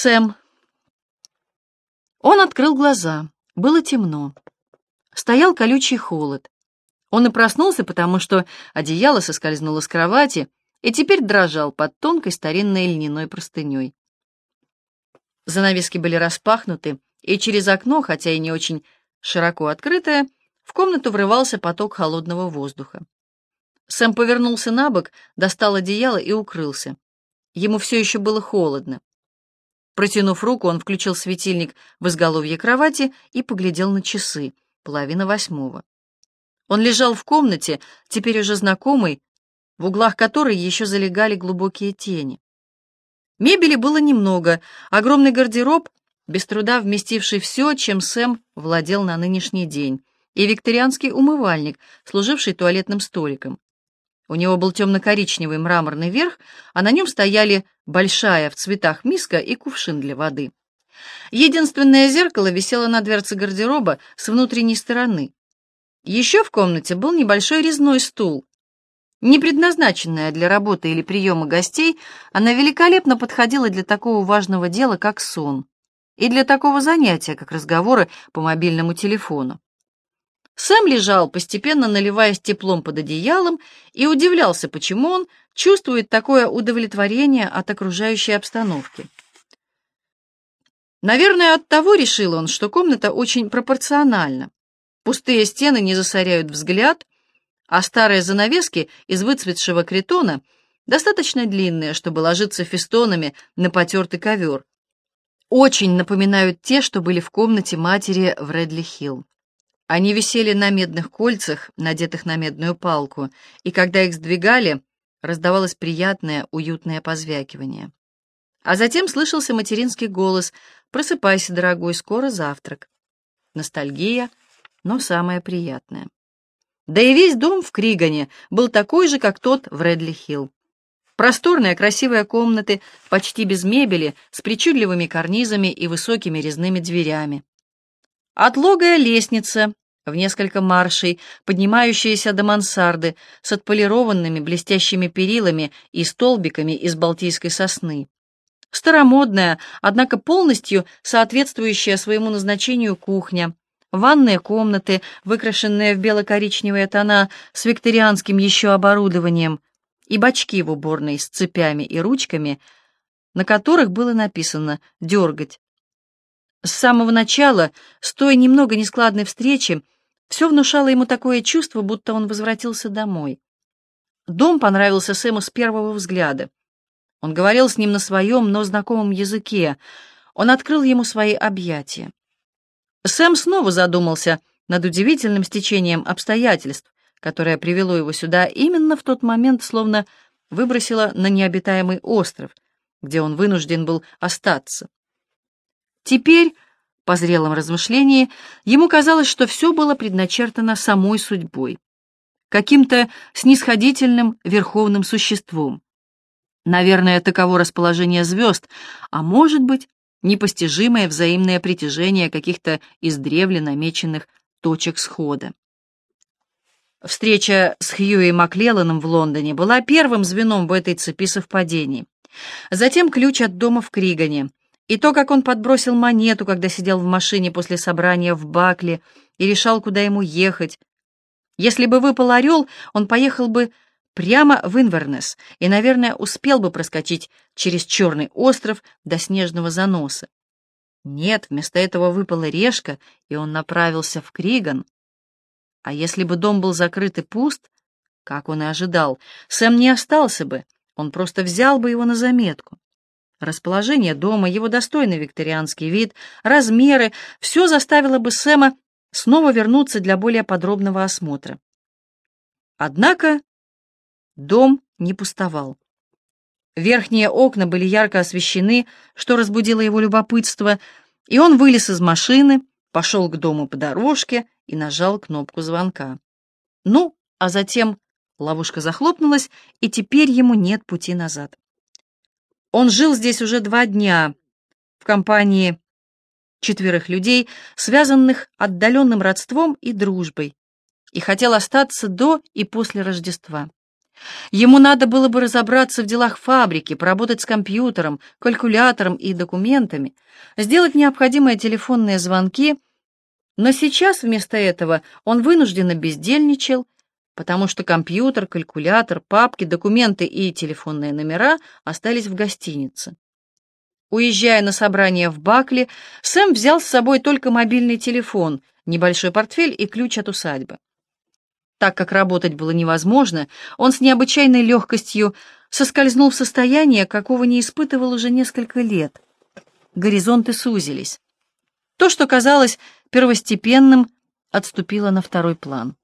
Сэм. Он открыл глаза. Было темно. Стоял колючий холод. Он и проснулся, потому что одеяло соскользнуло с кровати и теперь дрожал под тонкой старинной льняной простыней. Занавески были распахнуты, и через окно, хотя и не очень широко открытое, в комнату врывался поток холодного воздуха. Сэм повернулся на бок, достал одеяло и укрылся. Ему все еще было холодно. Протянув руку, он включил светильник в изголовье кровати и поглядел на часы, половина восьмого. Он лежал в комнате, теперь уже знакомый, в углах которой еще залегали глубокие тени. Мебели было немного, огромный гардероб, без труда вместивший все, чем Сэм владел на нынешний день, и викторианский умывальник, служивший туалетным столиком. У него был темно-коричневый мраморный верх, а на нем стояли большая в цветах миска и кувшин для воды. Единственное зеркало висело на дверце гардероба с внутренней стороны. Еще в комнате был небольшой резной стул. Не предназначенная для работы или приема гостей, она великолепно подходила для такого важного дела, как сон, и для такого занятия, как разговоры по мобильному телефону. Сэм лежал, постепенно наливаясь теплом под одеялом, и удивлялся, почему он чувствует такое удовлетворение от окружающей обстановки. Наверное, от того решил он, что комната очень пропорциональна. Пустые стены не засоряют взгляд, а старые занавески из выцветшего критона достаточно длинные, чтобы ложиться фестонами на потертый ковер. Очень напоминают те, что были в комнате матери в Редли-Хилл. Они висели на медных кольцах, надетых на медную палку, и когда их сдвигали, раздавалось приятное, уютное позвякивание. А затем слышался материнский голос «Просыпайся, дорогой, скоро завтрак». Ностальгия, но самое приятное. Да и весь дом в Кригане был такой же, как тот в Редли-Хилл. Просторные, красивые комнаты, почти без мебели, с причудливыми карнизами и высокими резными дверями. Отлогая лестница в несколько маршей, поднимающаяся до мансарды с отполированными блестящими перилами и столбиками из балтийской сосны. Старомодная, однако полностью соответствующая своему назначению кухня, ванные комнаты, выкрашенные в бело-коричневые тона с викторианским еще оборудованием, и бачки в уборной с цепями и ручками, на которых было написано «дергать», с самого начала, с той немного нескладной встречи, все внушало ему такое чувство, будто он возвратился домой. Дом понравился Сэму с первого взгляда. Он говорил с ним на своем, но знакомом языке. Он открыл ему свои объятия. Сэм снова задумался над удивительным стечением обстоятельств, которое привело его сюда именно в тот момент, словно выбросило на необитаемый остров, где он вынужден был остаться. Теперь, по зрелом размышлении, ему казалось, что все было предначертано самой судьбой, каким-то снисходительным верховным существом. Наверное, таково расположение звезд, а может быть, непостижимое взаимное притяжение каких-то издревле намеченных точек схода. Встреча с Хьюи Маклелланом в Лондоне была первым звеном в этой цепи совпадений. Затем ключ от дома в Кригане, и то, как он подбросил монету, когда сидел в машине после собрания в Бакле и решал, куда ему ехать. Если бы выпал орел, он поехал бы прямо в Инвернес и, наверное, успел бы проскочить через Черный остров до снежного заноса. Нет, вместо этого выпала решка, и он направился в Криган. А если бы дом был закрыт и пуст, как он и ожидал, Сэм не остался бы, он просто взял бы его на заметку. Расположение дома, его достойный викторианский вид, размеры — все заставило бы Сэма снова вернуться для более подробного осмотра. Однако дом не пустовал. Верхние окна были ярко освещены, что разбудило его любопытство, и он вылез из машины, пошел к дому по дорожке и нажал кнопку звонка. Ну, а затем ловушка захлопнулась, и теперь ему нет пути назад. Он жил здесь уже два дня в компании четверых людей, связанных отдаленным родством и дружбой, и хотел остаться до и после Рождества. Ему надо было бы разобраться в делах фабрики, поработать с компьютером, калькулятором и документами, сделать необходимые телефонные звонки, но сейчас вместо этого он вынужденно бездельничал, потому что компьютер, калькулятор, папки, документы и телефонные номера остались в гостинице. Уезжая на собрание в Бакли, Сэм взял с собой только мобильный телефон, небольшой портфель и ключ от усадьбы. Так как работать было невозможно, он с необычайной легкостью соскользнул в состояние, какого не испытывал уже несколько лет. Горизонты сузились. То, что казалось первостепенным, отступило на второй план.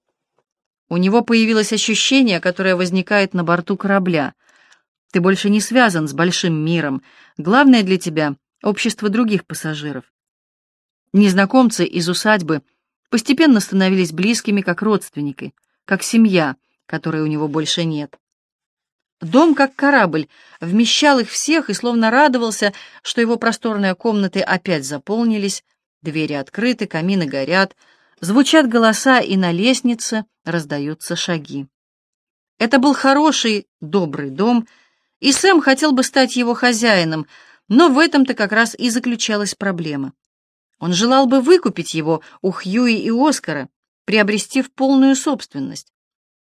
У него появилось ощущение, которое возникает на борту корабля. Ты больше не связан с большим миром. Главное для тебя — общество других пассажиров. Незнакомцы из усадьбы постепенно становились близкими как родственники как семья, которой у него больше нет. Дом, как корабль, вмещал их всех и словно радовался, что его просторные комнаты опять заполнились, двери открыты, камины горят, звучат голоса, и на лестнице раздаются шаги. Это был хороший, добрый дом, и Сэм хотел бы стать его хозяином, но в этом-то как раз и заключалась проблема. Он желал бы выкупить его у Хьюи и Оскара, приобрести в полную собственность.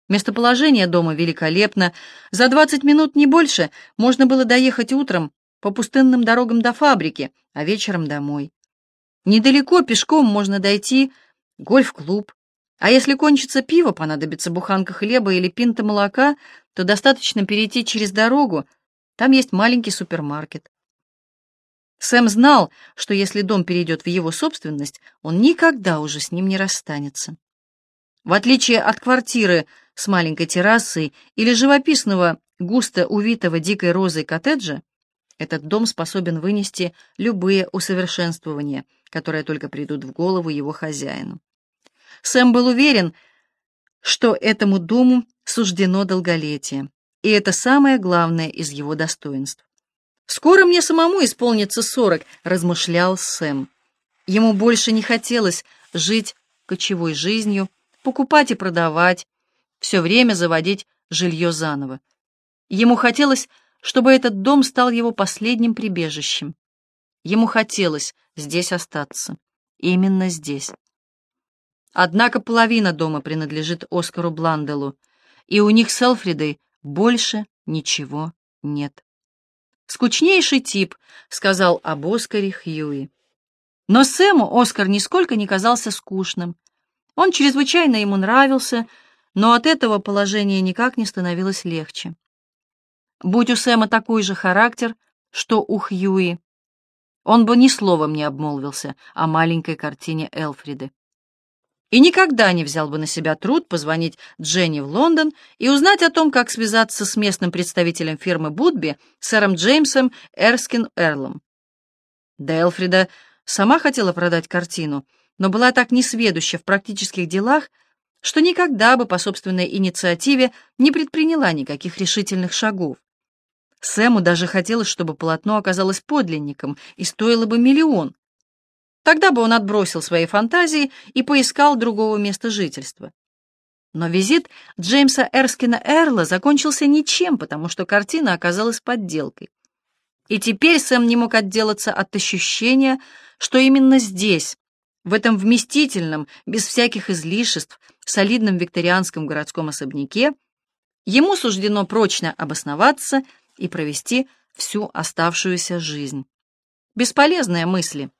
Местоположение дома великолепно. За 20 минут, не больше, можно было доехать утром по пустынным дорогам до фабрики, а вечером домой. Недалеко пешком можно дойти гольф-клуб. А если кончится пиво, понадобится буханка хлеба или пинта молока, то достаточно перейти через дорогу, там есть маленький супермаркет. Сэм знал, что если дом перейдет в его собственность, он никогда уже с ним не расстанется. В отличие от квартиры с маленькой террасой или живописного, густо увитого дикой розой коттеджа, этот дом способен вынести любые усовершенствования, которые только придут в голову его хозяину. Сэм был уверен, что этому дому суждено долголетие, и это самое главное из его достоинств. «Скоро мне самому исполнится сорок», — размышлял Сэм. Ему больше не хотелось жить кочевой жизнью, покупать и продавать, все время заводить жилье заново. Ему хотелось, чтобы этот дом стал его последним прибежищем. Ему хотелось здесь остаться. Именно здесь. Однако половина дома принадлежит Оскару Бланделу, и у них с Элфридой больше ничего нет. «Скучнейший тип», — сказал об Оскаре Хьюи. Но Сэму Оскар нисколько не казался скучным. Он чрезвычайно ему нравился, но от этого положение никак не становилось легче. Будь у Сэма такой же характер, что у Хьюи, он бы ни словом не обмолвился о маленькой картине Элфриды. И никогда не взял бы на себя труд позвонить Дженни в Лондон и узнать о том, как связаться с местным представителем фирмы Будби, сэром Джеймсом Эрскин Эрлом. Да Элфрида сама хотела продать картину — но была так несведуща в практических делах, что никогда бы по собственной инициативе не предприняла никаких решительных шагов. Сэму даже хотелось, чтобы полотно оказалось подлинником и стоило бы миллион. Тогда бы он отбросил свои фантазии и поискал другого места жительства. Но визит Джеймса Эрскина Эрла закончился ничем, потому что картина оказалась подделкой. И теперь Сэм не мог отделаться от ощущения, что именно здесь, в этом вместительном, без всяких излишеств, солидном викторианском городском особняке ему суждено прочно обосноваться и провести всю оставшуюся жизнь. Бесполезные мысли.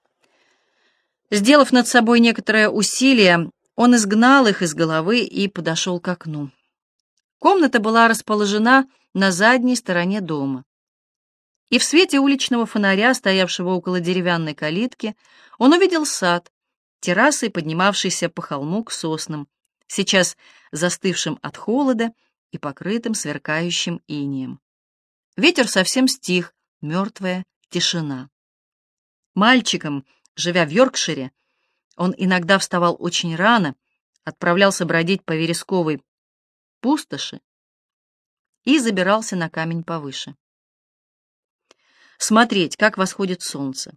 Сделав над собой некоторое усилие, он изгнал их из головы и подошел к окну. Комната была расположена на задней стороне дома. И в свете уличного фонаря, стоявшего около деревянной калитки, он увидел сад, террасой, поднимавшейся по холму к соснам, сейчас застывшим от холода и покрытым сверкающим инием. Ветер совсем стих, мертвая тишина. Мальчиком, живя в Йоркшире, он иногда вставал очень рано, отправлялся бродить по вересковой пустоши и забирался на камень повыше. Смотреть, как восходит солнце.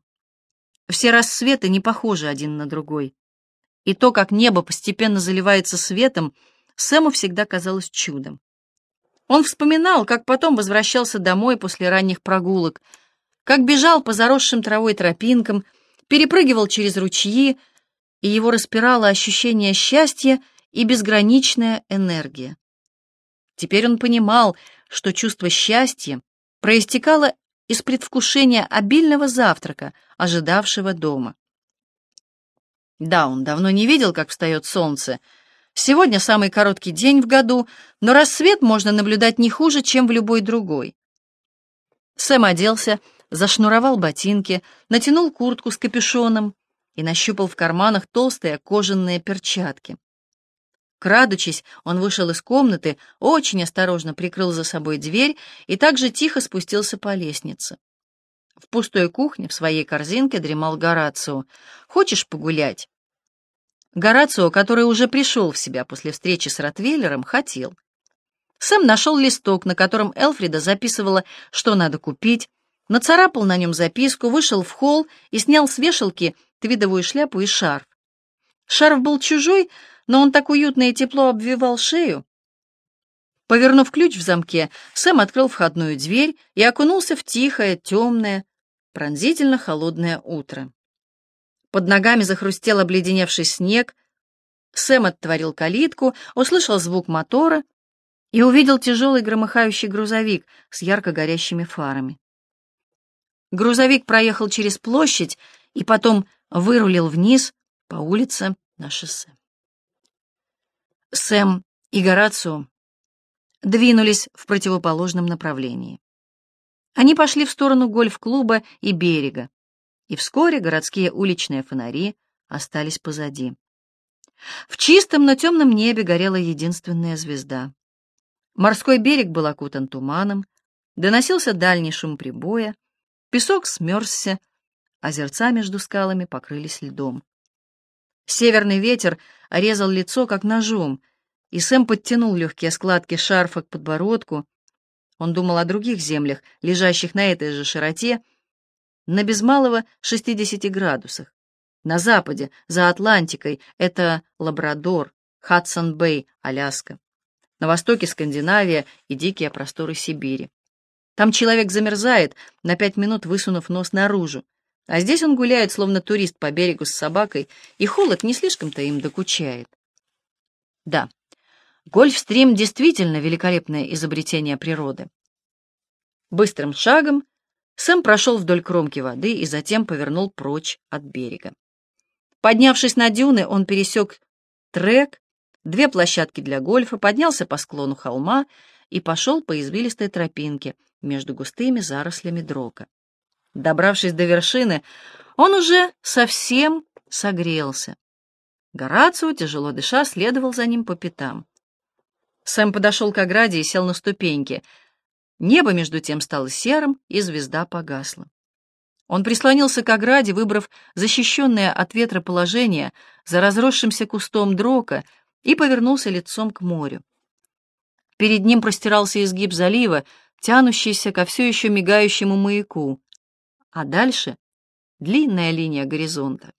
Все рассветы не похожи один на другой. И то, как небо постепенно заливается светом, Сэму всегда казалось чудом. Он вспоминал, как потом возвращался домой после ранних прогулок, как бежал по заросшим травой тропинкам, перепрыгивал через ручьи, и его распирало ощущение счастья и безграничная энергия. Теперь он понимал, что чувство счастья проистекало из предвкушения обильного завтрака, ожидавшего дома. Да, он давно не видел, как встает солнце. Сегодня самый короткий день в году, но рассвет можно наблюдать не хуже, чем в любой другой. Сэм оделся, зашнуровал ботинки, натянул куртку с капюшоном и нащупал в карманах толстые кожаные перчатки. Крадучись, он вышел из комнаты, очень осторожно прикрыл за собой дверь и также тихо спустился по лестнице. В пустой кухне в своей корзинке дремал Горацио. «Хочешь погулять?» Горацио, который уже пришел в себя после встречи с Ротвейлером, хотел. Сэм нашел листок, на котором Элфрида записывала, что надо купить, нацарапал на нем записку, вышел в холл и снял с вешалки твидовую шляпу и шарф. Шарф был чужой, но он так уютно и тепло обвивал шею. Повернув ключ в замке, Сэм открыл входную дверь и окунулся в тихое, темное, пронзительно холодное утро. Под ногами захрустел обледеневший снег. Сэм оттворил калитку, услышал звук мотора и увидел тяжелый громыхающий грузовик с ярко горящими фарами. Грузовик проехал через площадь и потом вырулил вниз по улице на шоссе. Сэм и Горацио двинулись в противоположном направлении. Они пошли в сторону гольф-клуба и берега, и вскоре городские уличные фонари остались позади. В чистом, но темном небе горела единственная звезда. Морской берег был окутан туманом, доносился дальний шум прибоя, песок смерзся, озерца между скалами покрылись льдом. Северный ветер резал лицо, как ножом, и Сэм подтянул легкие складки шарфа к подбородку. Он думал о других землях, лежащих на этой же широте, на без малого 60 градусах. На западе, за Атлантикой, это Лабрадор, Хадсон-Бэй, Аляска. На востоке Скандинавия и дикие просторы Сибири. Там человек замерзает, на пять минут высунув нос наружу, а здесь он гуляет, словно турист по берегу с собакой, и холод не слишком-то им докучает. Да, гольфстрим действительно великолепное изобретение природы. Быстрым шагом Сэм прошел вдоль кромки воды и затем повернул прочь от берега. Поднявшись на дюны, он пересек трек, две площадки для гольфа, поднялся по склону холма и пошел по извилистой тропинке между густыми зарослями дрока. Добравшись до вершины, он уже совсем согрелся. Горацио, тяжело дыша, следовал за ним по пятам. Сэм подошел к ограде и сел на ступеньки. Небо, между тем, стало серым, и звезда погасла. Он прислонился к ограде, выбрав защищенное от ветра положение за разросшимся кустом дрока, и повернулся лицом к морю. Перед ним простирался изгиб залива, тянущийся ко все еще мигающему маяку а дальше — длинная линия горизонта.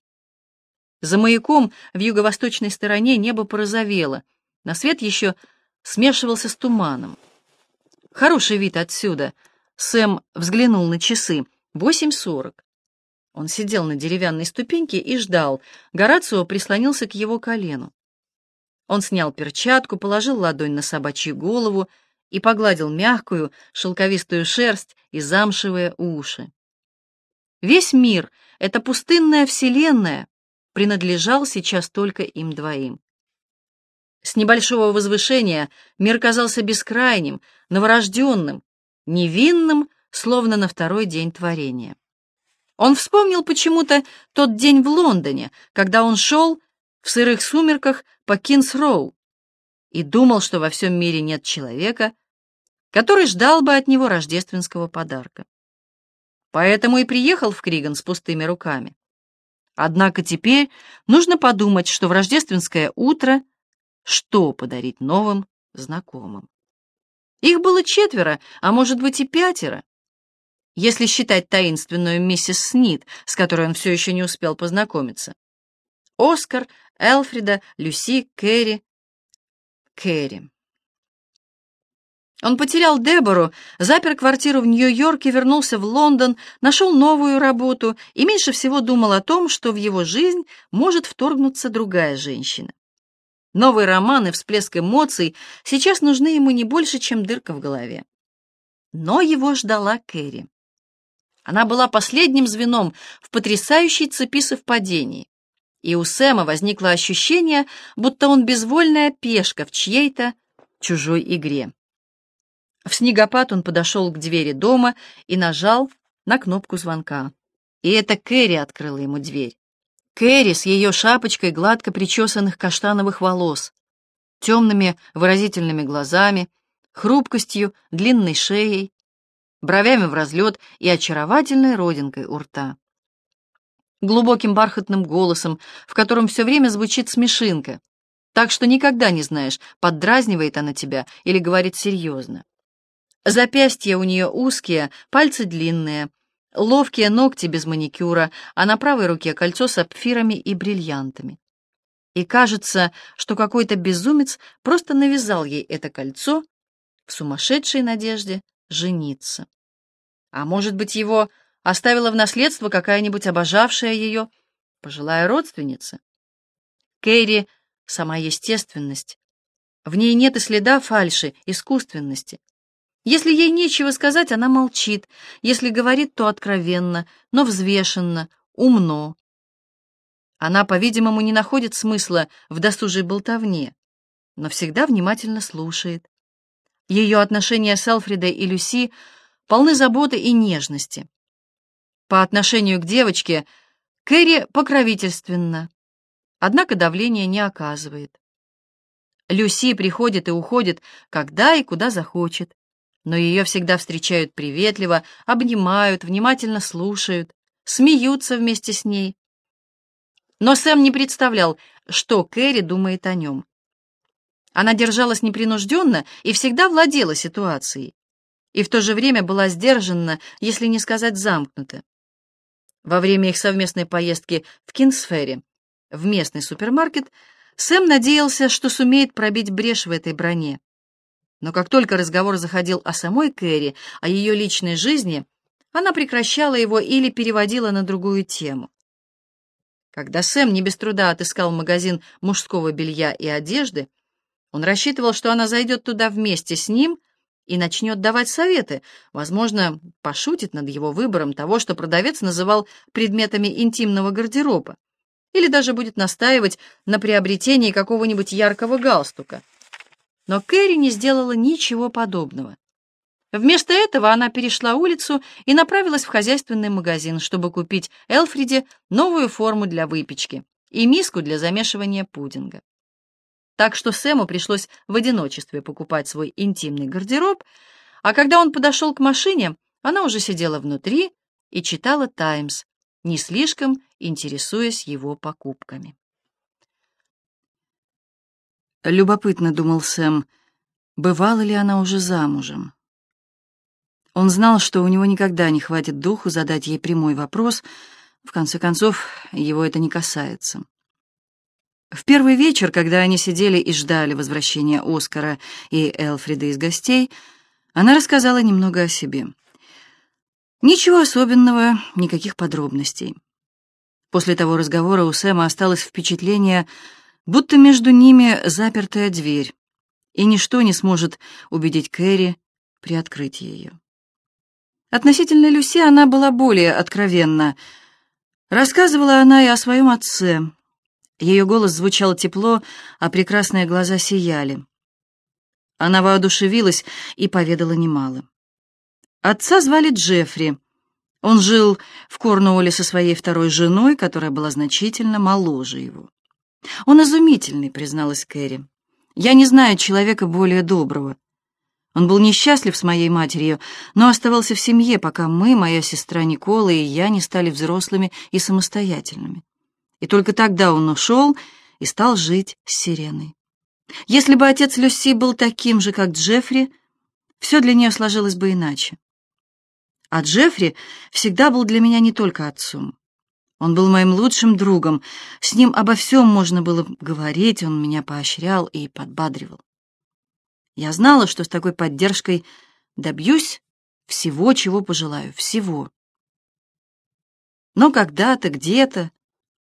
За маяком в юго-восточной стороне небо порозовело, на свет еще смешивался с туманом. Хороший вид отсюда. Сэм взглянул на часы. Восемь сорок. Он сидел на деревянной ступеньке и ждал. Горацио прислонился к его колену. Он снял перчатку, положил ладонь на собачью голову и погладил мягкую, шелковистую шерсть и замшевые уши. Весь мир, эта пустынная вселенная, принадлежал сейчас только им двоим. С небольшого возвышения мир казался бескрайним, новорожденным, невинным, словно на второй день творения. Он вспомнил почему-то тот день в Лондоне, когда он шел в сырых сумерках по Кинс-Роу и думал, что во всем мире нет человека, который ждал бы от него рождественского подарка. Поэтому и приехал в Криган с пустыми руками. Однако теперь нужно подумать, что в рождественское утро что подарить новым знакомым. Их было четверо, а может быть и пятеро, если считать таинственную миссис Снит, с которой он все еще не успел познакомиться. Оскар, Элфрида, Люси, Кэрри. Кэрри. Он потерял Дебору, запер квартиру в Нью-Йорке, вернулся в Лондон, нашел новую работу и меньше всего думал о том, что в его жизнь может вторгнуться другая женщина. Новый роман и всплеск эмоций сейчас нужны ему не больше, чем дырка в голове. Но его ждала Кэрри. Она была последним звеном в потрясающей цепи совпадений, и у Сэма возникло ощущение, будто он безвольная пешка в чьей-то чужой игре. В снегопад он подошел к двери дома и нажал на кнопку звонка. И это Кэрри открыла ему дверь. Кэрри с ее шапочкой гладко причесанных каштановых волос, темными выразительными глазами, хрупкостью, длинной шеей, бровями в разлет и очаровательной родинкой у рта. Глубоким бархатным голосом, в котором все время звучит смешинка, так что никогда не знаешь, поддразнивает она тебя или говорит серьезно. Запястья у нее узкие, пальцы длинные, ловкие ногти без маникюра, а на правой руке кольцо с сапфирами и бриллиантами. И кажется, что какой-то безумец просто навязал ей это кольцо в сумасшедшей надежде жениться. А может быть, его оставила в наследство какая-нибудь обожавшая ее пожилая родственница? Кэрри — сама естественность. В ней нет и следа фальши, искусственности. Если ей нечего сказать, она молчит. Если говорит, то откровенно, но взвешенно, умно. Она, по-видимому, не находит смысла в досужей болтовне, но всегда внимательно слушает. Ее отношения с Элфридой и Люси полны заботы и нежности. По отношению к девочке Кэрри покровительственна, однако давления не оказывает. Люси приходит и уходит, когда и куда захочет но ее всегда встречают приветливо, обнимают, внимательно слушают, смеются вместе с ней. Но Сэм не представлял, что Кэрри думает о нем. Она держалась непринужденно и всегда владела ситуацией, и в то же время была сдержанна, если не сказать замкнута. Во время их совместной поездки в Кинсфере, в местный супермаркет, Сэм надеялся, что сумеет пробить брешь в этой броне. Но как только разговор заходил о самой Кэрри, о ее личной жизни, она прекращала его или переводила на другую тему. Когда Сэм не без труда отыскал магазин мужского белья и одежды, он рассчитывал, что она зайдет туда вместе с ним и начнет давать советы, возможно, пошутит над его выбором того, что продавец называл предметами интимного гардероба, или даже будет настаивать на приобретении какого-нибудь яркого галстука. Но Кэрри не сделала ничего подобного. Вместо этого она перешла улицу и направилась в хозяйственный магазин, чтобы купить Элфриде новую форму для выпечки и миску для замешивания пудинга. Так что Сэму пришлось в одиночестве покупать свой интимный гардероб, а когда он подошел к машине, она уже сидела внутри и читала «Таймс», не слишком интересуясь его покупками. Любопытно, думал Сэм, бывала ли она уже замужем. Он знал, что у него никогда не хватит духу задать ей прямой вопрос, в конце концов, его это не касается. В первый вечер, когда они сидели и ждали возвращения Оскара и Элфрида из гостей, она рассказала немного о себе. Ничего особенного, никаких подробностей. После того разговора у Сэма осталось впечатление, будто между ними запертая дверь, и ничто не сможет убедить Кэрри приоткрыть ее. Относительно Люси она была более откровенна. Рассказывала она и о своем отце. Ее голос звучал тепло, а прекрасные глаза сияли. Она воодушевилась и поведала немало. Отца звали Джеффри. Он жил в Корнуолле со своей второй женой, которая была значительно моложе его. «Он изумительный», — призналась Кэрри. «Я не знаю человека более доброго. Он был несчастлив с моей матерью, но оставался в семье, пока мы, моя сестра Никола и я не стали взрослыми и самостоятельными. И только тогда он ушел и стал жить с Сиреной. Если бы отец Люси был таким же, как Джеффри, все для нее сложилось бы иначе. А Джеффри всегда был для меня не только отцом. Он был моим лучшим другом. С ним обо всем можно было говорить, он меня поощрял и подбадривал. Я знала, что с такой поддержкой добьюсь всего, чего пожелаю, всего. Но когда-то, где-то,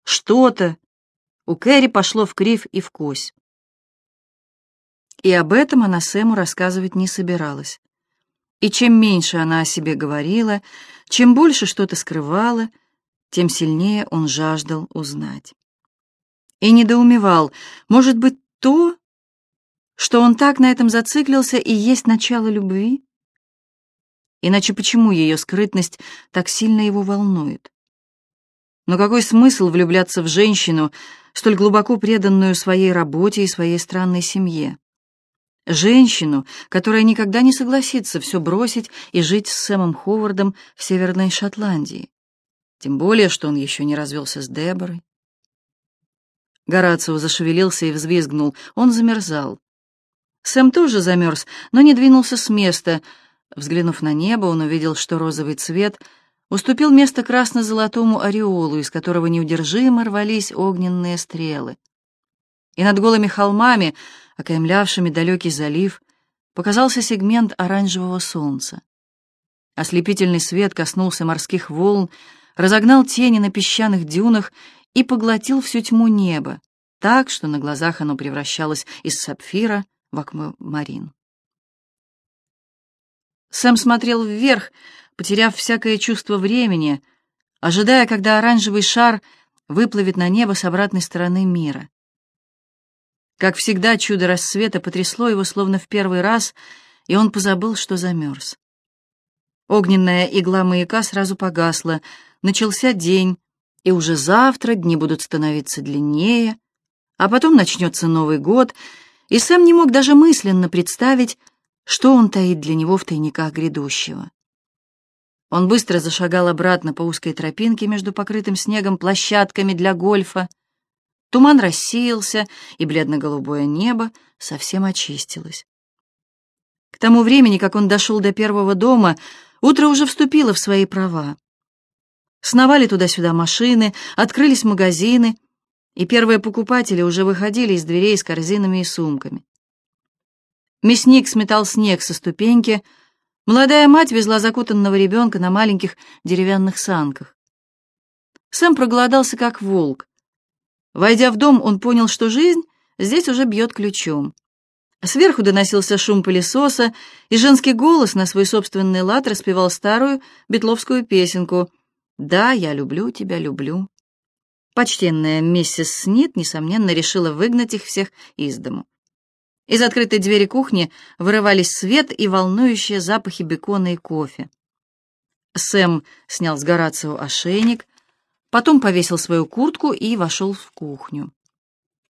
что-то у Кэрри пошло в крив и в кось. И об этом она Сэму рассказывать не собиралась. И чем меньше она о себе говорила, чем больше что-то скрывала, тем сильнее он жаждал узнать. И недоумевал, может быть, то, что он так на этом зациклился, и есть начало любви? Иначе почему ее скрытность так сильно его волнует? Но какой смысл влюбляться в женщину, столь глубоко преданную своей работе и своей странной семье? Женщину, которая никогда не согласится все бросить и жить с Сэмом Ховардом в Северной Шотландии. Тем более, что он еще не развелся с Деборой. Горацио зашевелился и взвизгнул. Он замерзал. Сэм тоже замерз, но не двинулся с места. Взглянув на небо, он увидел, что розовый цвет уступил место красно-золотому ореолу, из которого неудержимо рвались огненные стрелы. И над голыми холмами, окаймлявшими далекий залив, показался сегмент оранжевого солнца. Ослепительный свет коснулся морских волн, разогнал тени на песчаных дюнах и поглотил всю тьму неба, так, что на глазах оно превращалось из сапфира в аквамарин. Сэм смотрел вверх, потеряв всякое чувство времени, ожидая, когда оранжевый шар выплывет на небо с обратной стороны мира. Как всегда, чудо рассвета потрясло его словно в первый раз, и он позабыл, что замерз. Огненная игла маяка сразу погасла, начался день, и уже завтра дни будут становиться длиннее, а потом начнется Новый год — и Сэм не мог даже мысленно представить, что он таит для него в тайниках грядущего. Он быстро зашагал обратно по узкой тропинке между покрытым снегом площадками для гольфа. Туман рассеялся, и бледно-голубое небо совсем очистилось. К тому времени, как он дошел до первого дома, утро уже вступило в свои права. Сновали туда-сюда машины, открылись магазины — и первые покупатели уже выходили из дверей с корзинами и сумками. Мясник сметал снег со ступеньки, молодая мать везла закутанного ребенка на маленьких деревянных санках. Сэм проголодался как волк. Войдя в дом, он понял, что жизнь здесь уже бьет ключом. Сверху доносился шум пылесоса, и женский голос на свой собственный лад распевал старую бетловскую песенку «Да, я люблю тебя, люблю». Почтенная миссис Снит, несомненно, решила выгнать их всех из дому. Из открытой двери кухни вырывались свет и волнующие запахи бекона и кофе. Сэм снял с Горацио ошейник, потом повесил свою куртку и вошел в кухню.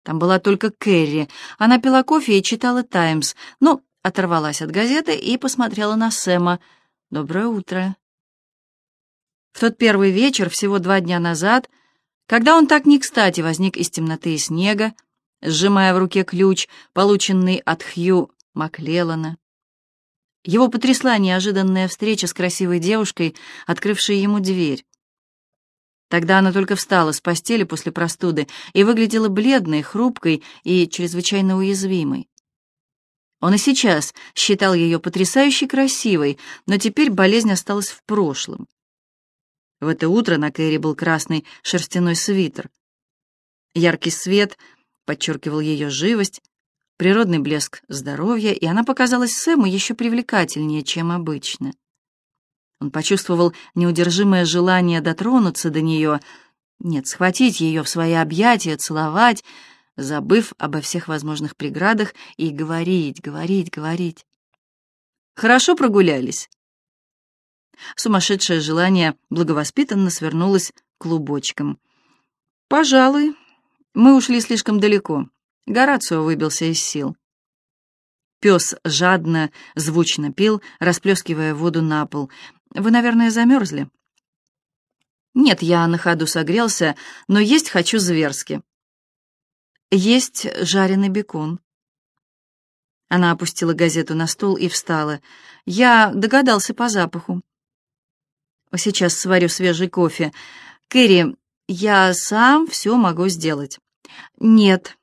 Там была только Кэрри. Она пила кофе и читала «Таймс», но оторвалась от газеты и посмотрела на Сэма. «Доброе утро». В тот первый вечер, всего два дня назад, когда он так не кстати возник из темноты и снега, сжимая в руке ключ, полученный от Хью Маклеллана. Его потрясла неожиданная встреча с красивой девушкой, открывшей ему дверь. Тогда она только встала с постели после простуды и выглядела бледной, хрупкой и чрезвычайно уязвимой. Он и сейчас считал ее потрясающе красивой, но теперь болезнь осталась в прошлом. В это утро на Кэрри был красный шерстяной свитер. Яркий свет подчеркивал ее живость, природный блеск здоровья, и она показалась Сэму еще привлекательнее, чем обычно. Он почувствовал неудержимое желание дотронуться до нее, нет, схватить ее в свои объятия, целовать, забыв обо всех возможных преградах, и говорить, говорить, говорить. «Хорошо прогулялись?» Сумасшедшее желание благовоспитанно свернулось клубочком. «Пожалуй, мы ушли слишком далеко. Горацио выбился из сил». Пес жадно, звучно пил, расплескивая воду на пол. «Вы, наверное, замерзли?» «Нет, я на ходу согрелся, но есть хочу зверски». «Есть жареный бекон». Она опустила газету на стол и встала. «Я догадался по запаху. Сейчас сварю свежий кофе. Кэрри, я сам все могу сделать. Нет.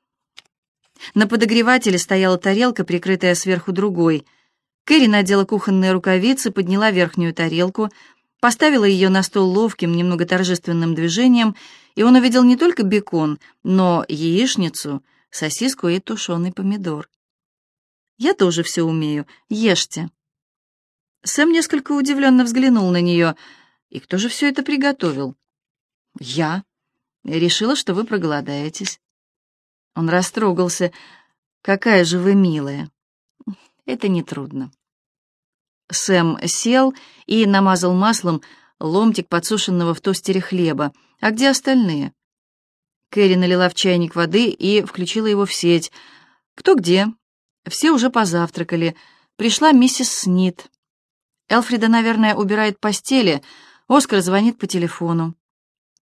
На подогревателе стояла тарелка, прикрытая сверху другой. Кэрри надела кухонные рукавицы, подняла верхнюю тарелку, поставила ее на стол ловким, немного торжественным движением, и он увидел не только бекон, но яичницу, сосиску и тушеный помидор. «Я тоже все умею. Ешьте». Сэм несколько удивленно взглянул на нее. «И кто же все это приготовил?» «Я. Решила, что вы проголодаетесь». Он растрогался. «Какая же вы милая!» «Это нетрудно». Сэм сел и намазал маслом ломтик подсушенного в тостере хлеба. «А где остальные?» Кэрри налила в чайник воды и включила его в сеть. «Кто где?» «Все уже позавтракали. Пришла миссис Снит. Элфрида, наверное, убирает постели. Оскар звонит по телефону.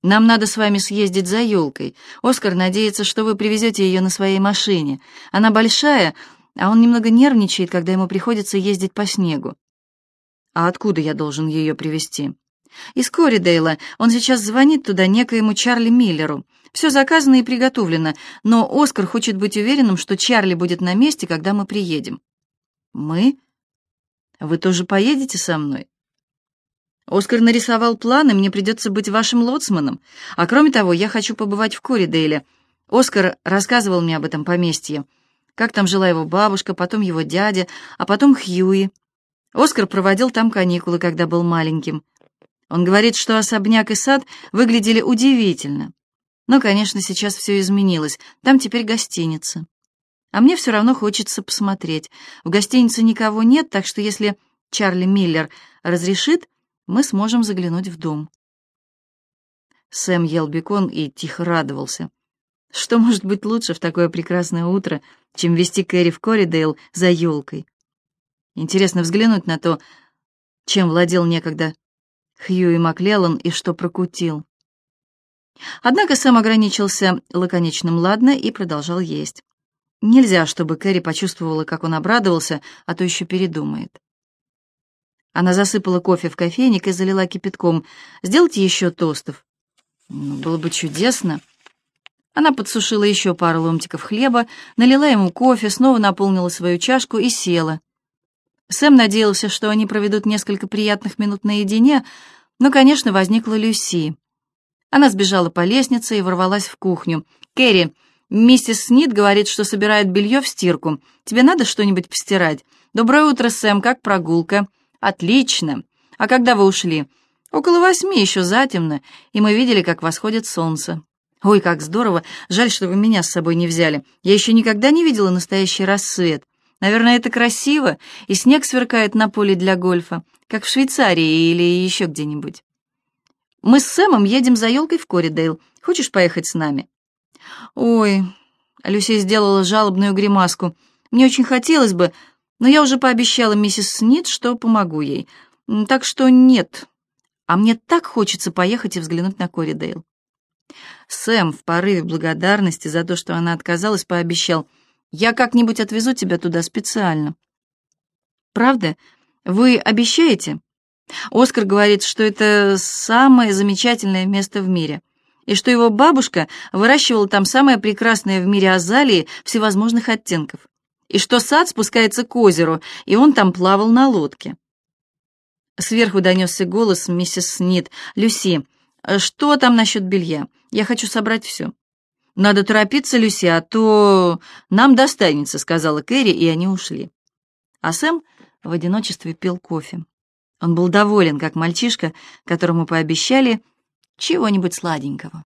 Нам надо с вами съездить за елкой. Оскар надеется, что вы привезете ее на своей машине. Она большая, а он немного нервничает, когда ему приходится ездить по снегу. А откуда я должен ее привезти? Из Коридейла. Он сейчас звонит туда некоему Чарли Миллеру. Все заказано и приготовлено, но Оскар хочет быть уверенным, что Чарли будет на месте, когда мы приедем. Мы? Вы тоже поедете со мной? Оскар нарисовал план, и мне придется быть вашим лоцманом. А кроме того, я хочу побывать в Коридейле. Оскар рассказывал мне об этом поместье. Как там жила его бабушка, потом его дядя, а потом Хьюи. Оскар проводил там каникулы, когда был маленьким. Он говорит, что особняк и сад выглядели удивительно. Но, конечно, сейчас все изменилось. Там теперь гостиница. А мне все равно хочется посмотреть. В гостинице никого нет, так что если Чарли Миллер разрешит, мы сможем заглянуть в дом. Сэм ел бекон и тихо радовался. Что может быть лучше в такое прекрасное утро, чем вести Кэрри в Коридейл за елкой? Интересно взглянуть на то, чем владел некогда Хьюи Маклеллан и что прокутил. Однако Сэм ограничился лаконичным «ладно» и продолжал есть. Нельзя, чтобы Кэрри почувствовала, как он обрадовался, а то еще передумает. Она засыпала кофе в кофейник и залила кипятком. «Сделайте еще тостов». Ну, было бы чудесно. Она подсушила еще пару ломтиков хлеба, налила ему кофе, снова наполнила свою чашку и села. Сэм надеялся, что они проведут несколько приятных минут наедине, но, конечно, возникла Люси. Она сбежала по лестнице и ворвалась в кухню. «Кэрри, миссис Снит говорит, что собирает белье в стирку. Тебе надо что-нибудь постирать? Доброе утро, Сэм, как прогулка?» «Отлично! А когда вы ушли?» «Около восьми, еще затемно, и мы видели, как восходит солнце». «Ой, как здорово! Жаль, что вы меня с собой не взяли. Я еще никогда не видела настоящий рассвет. Наверное, это красиво, и снег сверкает на поле для гольфа, как в Швейцарии или еще где-нибудь. Мы с Сэмом едем за елкой в Коридейл. Хочешь поехать с нами?» «Ой...» — Люси сделала жалобную гримаску. «Мне очень хотелось бы, но я уже пообещала миссис Снит, что помогу ей. Так что нет. А мне так хочется поехать и взглянуть на Коридейл. Сэм в порыве благодарности за то, что она отказалась, пообещал, «Я как-нибудь отвезу тебя туда специально». «Правда? Вы обещаете?» Оскар говорит, что это самое замечательное место в мире, и что его бабушка выращивала там самые прекрасные в мире азалии всевозможных оттенков и что сад спускается к озеру, и он там плавал на лодке. Сверху донесся голос миссис Снит. «Люси, что там насчет белья? Я хочу собрать все». «Надо торопиться, Люси, а то нам достанется», — сказала Кэрри, и они ушли. А Сэм в одиночестве пил кофе. Он был доволен, как мальчишка, которому пообещали чего-нибудь сладенького.